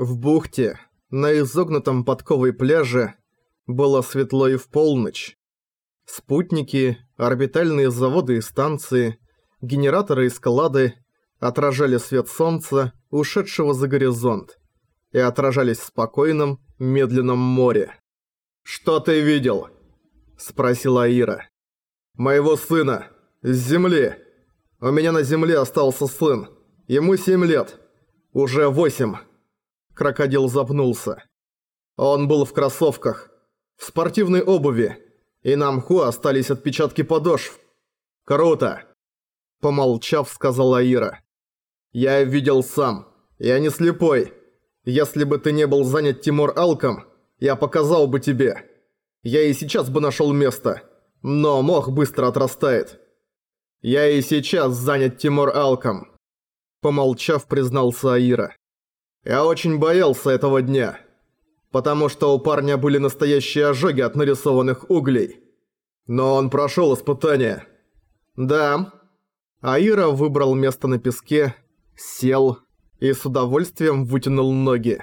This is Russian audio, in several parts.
В бухте, на изогнутом подковой пляже, было светло и в полночь. Спутники, орбитальные заводы и станции, генераторы и склады отражали свет солнца, ушедшего за горизонт, и отражались в спокойном, медленном море. «Что ты видел?» – спросила Аира. «Моего сына. С земли. У меня на земле остался сын. Ему семь лет. Уже восемь». Крокодил запнулся. Он был в кроссовках, в спортивной обуви, и на мху остались отпечатки подошв. «Круто!» Помолчав, сказала Аира. «Я видел сам. Я не слепой. Если бы ты не был занят Тимур Алком, я показал бы тебе. Я и сейчас бы нашел место, но мох быстро отрастает. Я и сейчас занят Тимур Алком», помолчав, признался Аира. «Я очень боялся этого дня, потому что у парня были настоящие ожоги от нарисованных углей. Но он прошел испытание». «Да». Аира выбрал место на песке, сел и с удовольствием вытянул ноги.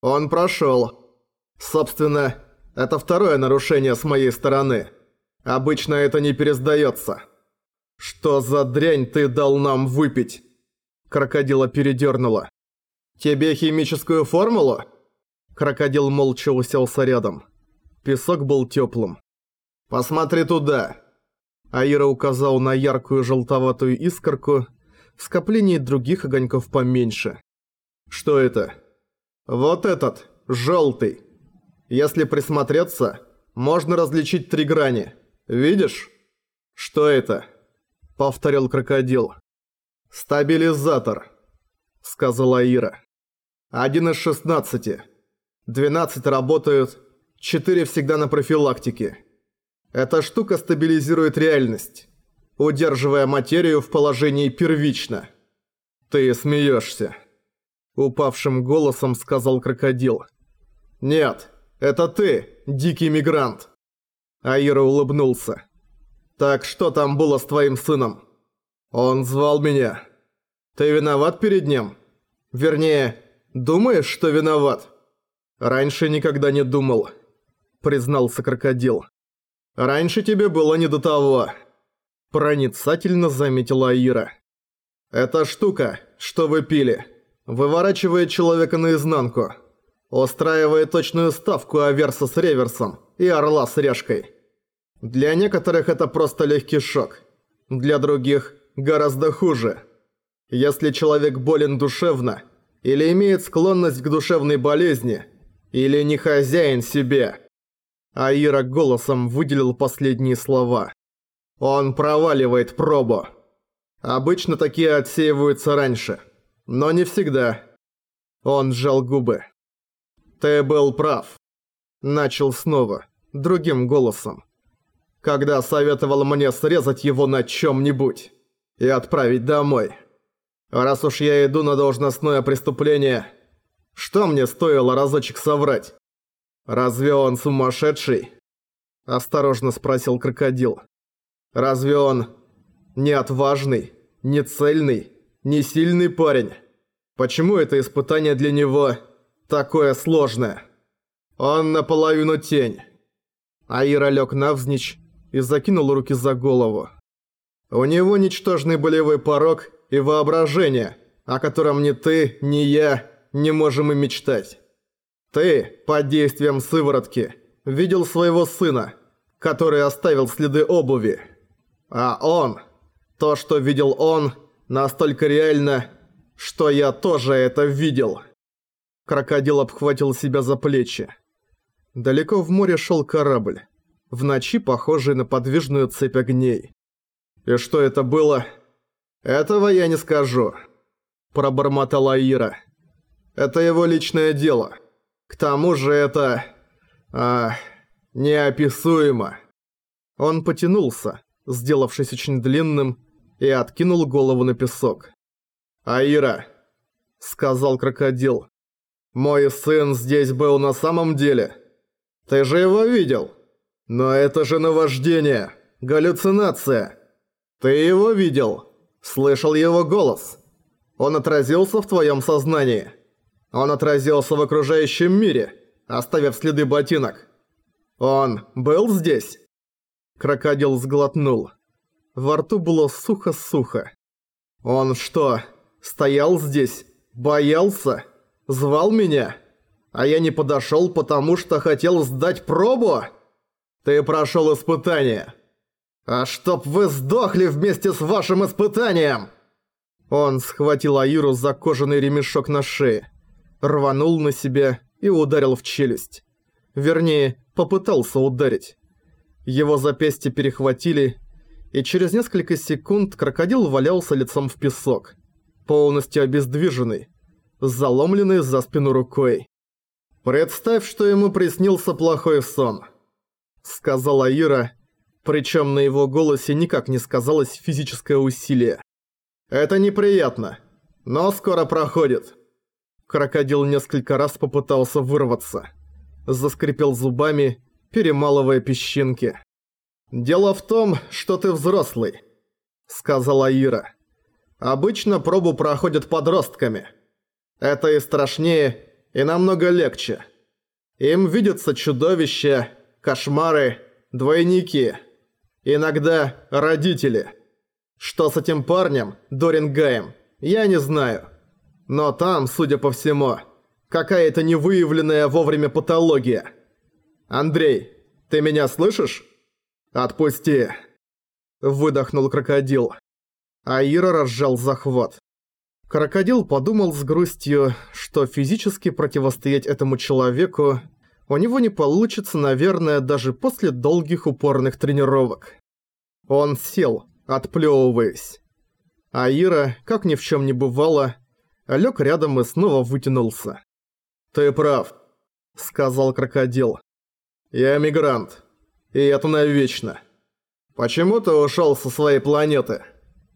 «Он прошел. Собственно, это второе нарушение с моей стороны. Обычно это не пересдается. Что за дрянь ты дал нам выпить?» Крокодила передернула. «Тебе химическую формулу?» Крокодил молча уселся рядом. Песок был теплым. «Посмотри туда!» Аира указал на яркую желтоватую искорку, в скоплении других огоньков поменьше. «Что это?» «Вот этот, желтый. Если присмотреться, можно различить три грани. Видишь?» «Что это?» – повторил крокодил. «Стабилизатор», – сказала Ира. «Один из шестнадцати. Двенадцать работают, четыре всегда на профилактике. Эта штука стабилизирует реальность, удерживая материю в положении первично». «Ты смеешься», – упавшим голосом сказал крокодил. «Нет, это ты, дикий мигрант». Аира улыбнулся. «Так что там было с твоим сыном?» «Он звал меня. Ты виноват перед ним? Вернее, думаешь, что виноват?» «Раньше никогда не думал», — признался крокодил. «Раньше тебе было не до того», — проницательно заметила Аира. «Эта штука, что вы пили, выворачивает человека наизнанку, устраивает точную ставку аверса с реверсом и орла с решкой. Для некоторых это просто легкий шок, для других гораздо хуже. Если человек болен душевно или имеет склонность к душевной болезни, или не хозяин себе. Аира голосом выделил последние слова. Он проваливает пробу. Обычно такие отсеиваются раньше, но не всегда. Он сжал губы. «Ты был прав», – начал снова, другим голосом, когда советовал мне срезать его на чем-нибудь и отправить домой. Раз уж я иду на должностное преступление, что мне стоило разочек соврать? Разве он сумасшедший? Осторожно спросил крокодил. Разве он не отважный, не цельный, не сильный парень? Почему это испытание для него такое сложное? Он наполовину тень. Аира лег навзничь и закинул руки за голову. У него ничтожный болевой порог и воображение, о котором ни ты, ни я не можем и мечтать. Ты, под действием сыворотки, видел своего сына, который оставил следы обуви. А он, то, что видел он, настолько реально, что я тоже это видел. Крокодил обхватил себя за плечи. Далеко в море шел корабль, в ночи похожий на подвижную цепь огней. «И что это было?» «Этого я не скажу», – пробормотала Ира. «Это его личное дело. К тому же это... а... неописуемо». Он потянулся, сделавшись очень длинным, и откинул голову на песок. «Аира», — сказал крокодил, — «мой сын здесь был на самом деле. Ты же его видел? Но это же наваждение, галлюцинация». «Ты его видел? Слышал его голос? Он отразился в твоем сознании? Он отразился в окружающем мире, оставив следы ботинок. Он был здесь?» Крокодил сглотнул. Во рту было сухо-сухо. «Он что, стоял здесь? Боялся? Звал меня? А я не подошёл, потому что хотел сдать пробу? Ты прошёл испытание. А чтоб вы сдохли вместе с вашим испытанием!» Он схватил Аиру за кожаный ремешок на шее, рванул на себя и ударил в челюсть. Вернее, попытался ударить. Его запястье перехватили, и через несколько секунд крокодил валялся лицом в песок, полностью обездвиженный, заломленный за спину рукой. «Представь, что ему приснился плохой сон», — сказала Ира, причем на его голосе никак не сказалось физическое усилие. «Это неприятно, но скоро проходит». Крокодил несколько раз попытался вырваться. Заскрипел зубами, перемалывая песчинки. «Дело в том, что ты взрослый», — сказала Ира. «Обычно пробу проходят подростками. Это и страшнее, и намного легче. Им видятся чудовища, кошмары, двойники, иногда родители. Что с этим парнем, Дорингаем, я не знаю. Но там, судя по всему, какая-то невыявленная вовремя патология. Андрей, ты меня слышишь?» «Отпусти!» Выдохнул крокодил. Аира разжал захват. Крокодил подумал с грустью, что физически противостоять этому человеку у него не получится, наверное, даже после долгих упорных тренировок. Он сел, отплёвываясь. Аира, как ни в чем не бывало, лег рядом и снова вытянулся. «Ты прав», — сказал крокодил. «Я мигрант и это навечно. Почему ты ушел со своей планеты?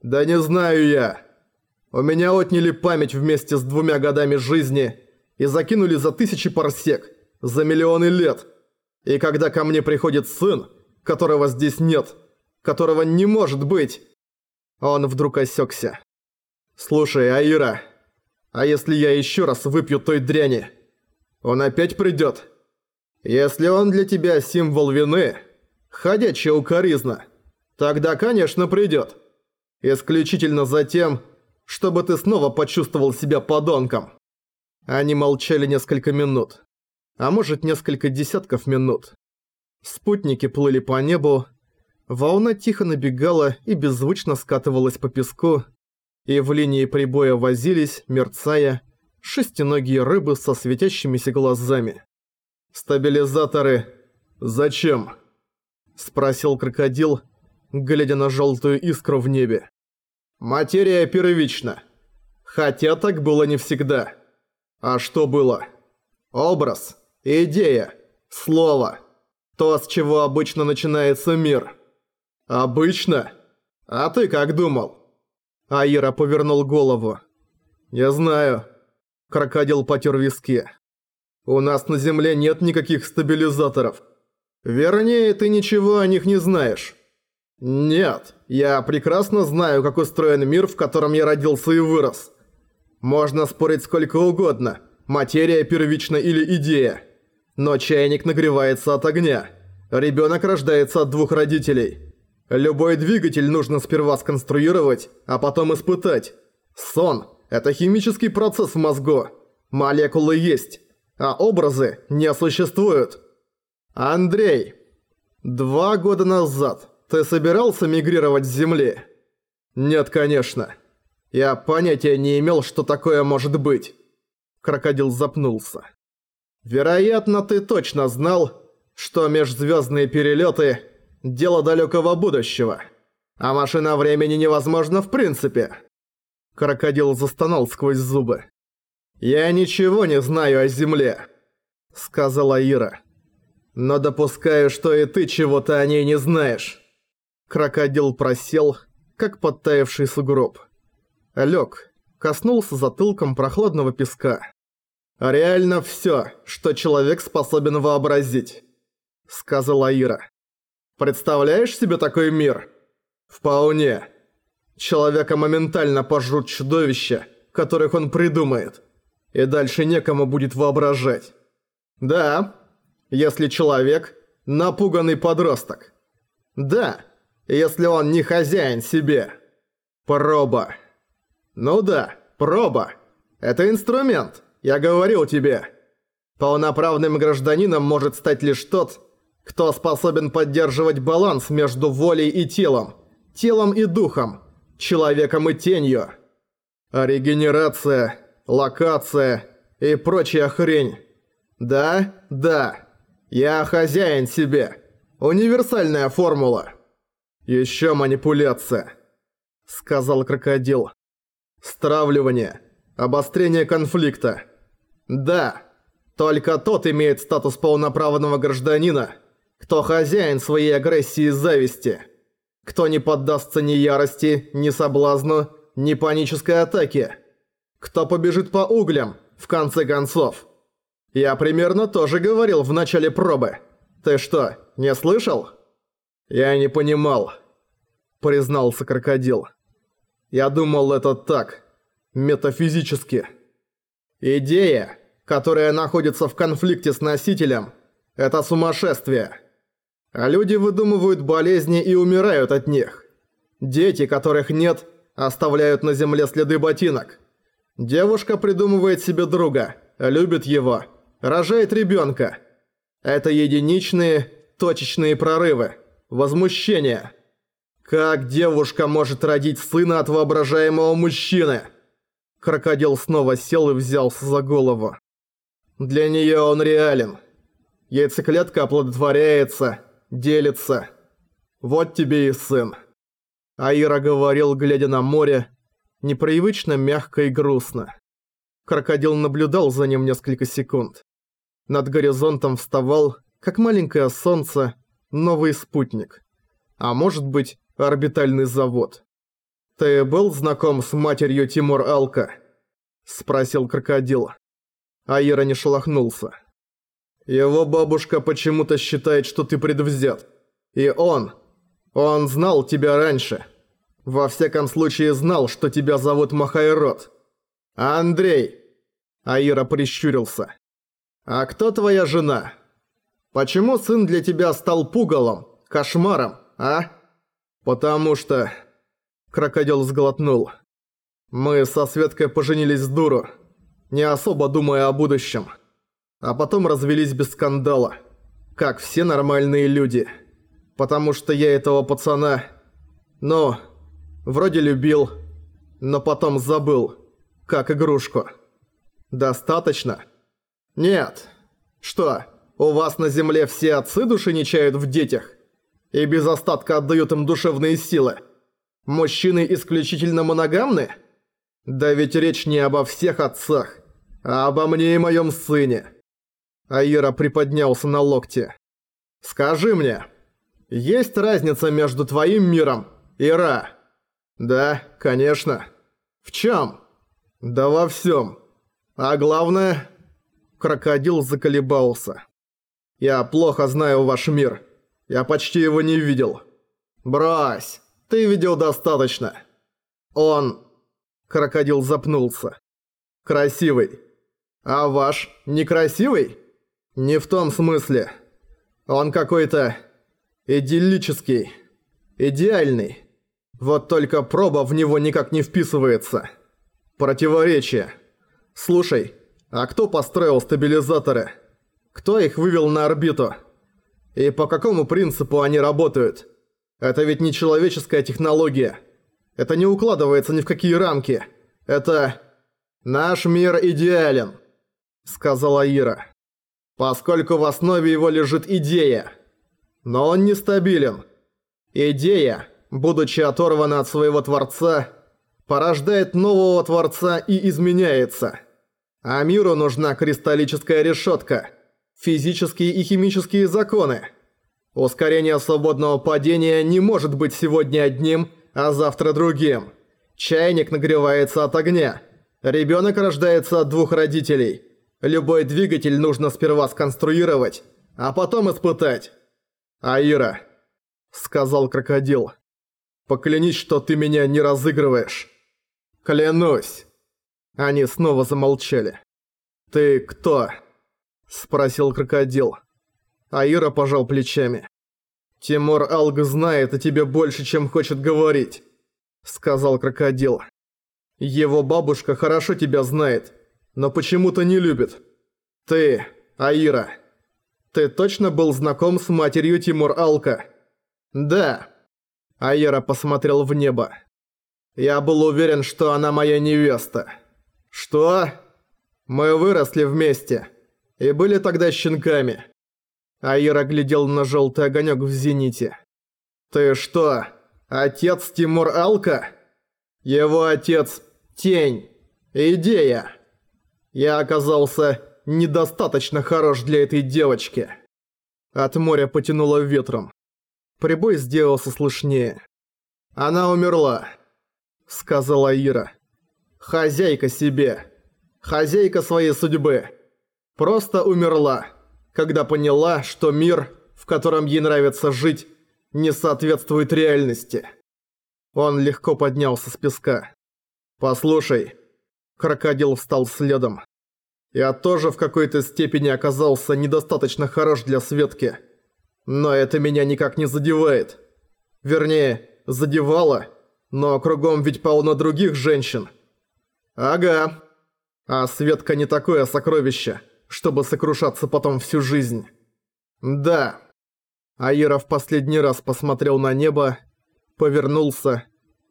Да не знаю я. У меня отняли память вместе с двумя годами жизни и закинули за тысячи парсек, за миллионы лет. И когда ко мне приходит сын, которого здесь нет, которого не может быть, он вдруг осекся. «Слушай, Аира, а если я еще раз выпью той дряни, он опять придет? Если он для тебя символ вины, Ходячая укоризна. Тогда, конечно, придёт. Исключительно за тем, чтобы ты снова почувствовал себя подонком. Они молчали несколько минут. А может, несколько десятков минут. Спутники плыли по небу. Волна тихо набегала и беззвучно скатывалась по песку. И в линии прибоя возились, мерцая, шестиногие рыбы со светящимися глазами. «Стабилизаторы. Зачем?» Спросил крокодил, глядя на желтую искру в небе. Материя первична. Хотя так было не всегда. А что было? Образ, идея, слово. То, с чего обычно начинается мир. Обычно? А ты как думал? Аира повернул голову. «Не знаю». Крокодил потер виски. «У нас на Земле нет никаких стабилизаторов. Вернее, ты ничего о них не знаешь. Нет, я прекрасно знаю, как устроен мир, в котором я родился и вырос. Можно спорить сколько угодно, материя первична или идея. Но чайник нагревается от огня. Ребенок рождается от двух родителей. Любой двигатель нужно сперва сконструировать, а потом испытать. Сон – это химический процесс в мозгу. Молекулы есть, а образы не существуют. «Андрей, два года назад ты собирался мигрировать с Земли?» «Нет, конечно. Я понятия не имел, что такое может быть». Крокодил запнулся. «Вероятно, ты точно знал, что межзвездные перелеты – дело далекого будущего, а машина времени невозможна в принципе». Крокодил застонал сквозь зубы. «Я ничего не знаю о Земле», – сказала Ира. Но допускаю, что и ты чего-то о ней не знаешь. Крокодил просел, как подтаявший сугроб. Лёг, коснулся затылком прохладного песка. «Реально всё, что человек способен вообразить», — сказала Ира. «Представляешь себе такой мир?» «Вполне. Человека моментально пожрут чудовища, которых он придумает. и дальше некому будет воображать. Да, если человек – напуганный подросток. Да, если он не хозяин себе. Проба. Ну да, проба. Это инструмент, я говорил тебе. Полноправным гражданином может стать лишь тот, кто способен поддерживать баланс между волей и телом, телом и духом, человеком и тенью. А регенерация, локация и прочая хрень. Да, да. Я хозяин себе. Универсальная формула. Еще манипуляция, сказал крокодил. Стравливание, обострение конфликта. Да, только тот имеет статус полноправного гражданина, кто хозяин своей агрессии и зависти, кто не поддастся ни ярости, ни соблазну, ни панической атаке, кто побежит по углям, в конце концов. Я примерно тоже говорил в начале пробы. Ты что, не слышал? Я не понимал, признался крокодил. Я думал это так, метафизически. Идея, которая находится в конфликте с носителем, это сумасшествие. А люди выдумывают болезни и умирают от них. Дети, которых нет, оставляют на земле следы ботинок. Девушка придумывает себе друга, любит его, рожает ребенка. Это единичные, точечные прорывы, возмущения. Как девушка может родить сына от воображаемого мужчины? Крокодил снова сел и взялся за голову. Для нее он реален. Яйцеклетка оплодотворяется, делится. Вот тебе и сын. Аира говорил, глядя на море, непривычно мягко и грустно. Крокодил наблюдал за ним несколько секунд. Над горизонтом вставал, как маленькое солнце, новый спутник. А может быть, орбитальный завод. «Ты был знаком с матерью Тимур Алка?» – спросил крокодил. Аира не шелохнулся. Его бабушка почему-то считает, что ты предвзят. И он... Он знал тебя раньше. Во всяком случае знал, что тебя зовут Махайрод. Андрей. Аира прищурился. А кто твоя жена? Почему сын для тебя стал пугалом, кошмаром, а? Потому что... Крокодил сглотнул. Мы со Светкой поженились с дуру, не особо думая о будущем а потом развелись без скандала. Как все нормальные люди. Потому что я этого пацана... Ну, вроде любил, но потом забыл, как игрушку. Достаточно? Нет. Что, у вас на земле все отцы души не чают в детях? И без остатка отдают им душевные силы? Мужчины исключительно моногамны? Да ведь речь не обо всех отцах, обо мне и моем сыне. Аира приподнялся на локте. «Скажи мне, есть разница между твоим миром и Ра?» «Да, конечно». «В чем?» «Да во всем. А главное...» Крокодил заколебался. «Я плохо знаю ваш мир. Я почти его не видел». «Брось, ты видел достаточно». «Он...» Крокодил запнулся. «Красивый. А ваш некрасивый?» Не в том смысле. Он какой-то идиллический, идеальный. Вот только проба в него никак не вписывается. Противоречие. Слушай, а кто построил стабилизаторы? Кто их вывел на орбиту? И по какому принципу они работают? Это ведь не человеческая технология. Это не укладывается ни в какие рамки. Это... «Наш мир идеален», — сказала Ира поскольку в основе его лежит идея. Но он нестабилен. Идея, будучи оторвана от своего Творца, порождает нового Творца и изменяется. А миру нужна кристаллическая решетка, физические и химические законы. Ускорение свободного падения не может быть сегодня одним, а завтра другим. Чайник нагревается от огня. Ребенок рождается от двух родителей – Любой двигатель нужно сперва сконструировать, а потом испытать. Аира, сказал крокодил, поклянись, что ты меня не разыгрываешь. Клянусь. Они снова замолчали. «Ты кто?» – спросил крокодил. Аира пожал плечами. «Тимур Алг знает о тебе больше, чем хочет говорить», – сказал крокодил. «Его бабушка хорошо тебя знает, но почему-то не любит. Ты, Аира, ты точно был знаком с матерью Тимур Алка?» «Да». Аира посмотрел в небо. «Я был уверен, что она моя невеста». «Что?» «Мы выросли вместе и были тогда щенками». Аира глядел на желтый огонек в зените. «Ты что, отец Тимур Алка?» «Его отец – Тень. Идея. Я оказался недостаточно хорош для этой девочки». От моря потянуло ветром. Прибой сделался слышнее. «Она умерла», – сказала Ира. «Хозяйка себе. Хозяйка своей судьбы. Просто умерла» когда поняла, что мир, в котором ей нравится жить, не соответствует реальности. Он легко поднялся с песка. «Послушай». Крокодил встал следом. «Я тоже в какой-то степени оказался недостаточно хорош для Светки. Но это меня никак не задевает. Вернее, задевало, но кругом ведь полно других женщин». «Ага. А Светка не такое сокровище» чтобы сокрушаться потом всю жизнь. Да. Аира в последний раз посмотрел на небо, повернулся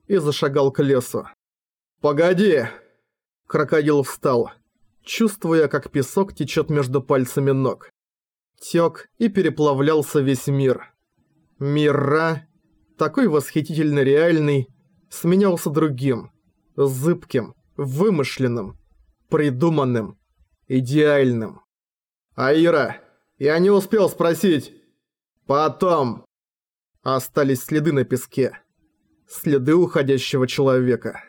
и зашагал к лесу. «Погоди!» Крокодил встал, чувствуя, как песок течет между пальцами ног. Тёк и переплавлялся весь мир. Мир Ра, такой восхитительно реальный, сменялся другим, зыбким, вымышленным, придуманным, идеальным. «Аира, я не успел спросить. Потом...» Остались следы на песке. Следы уходящего человека.